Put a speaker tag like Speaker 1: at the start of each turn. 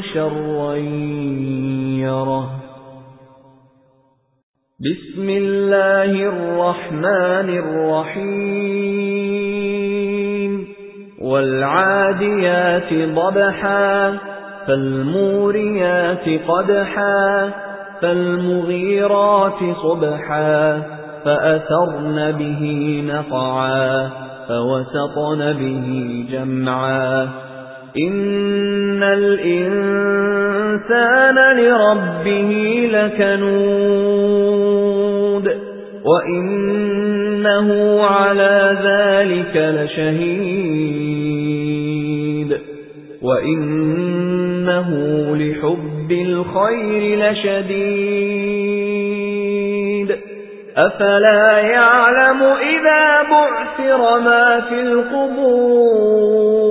Speaker 1: شرا يره. بسم الله الرحمن الرحيم. والعاديات ضبحا فالموريات قدحا فالمغيرات صبحا فأثرن به نقعا فوسطن به جمعا. إن الإنسان لربه لكنود وإنه على ذلك لشهيد وإنه لحب الخير لشديد. أفلا يعلم إذا بعثر ما في القبور؟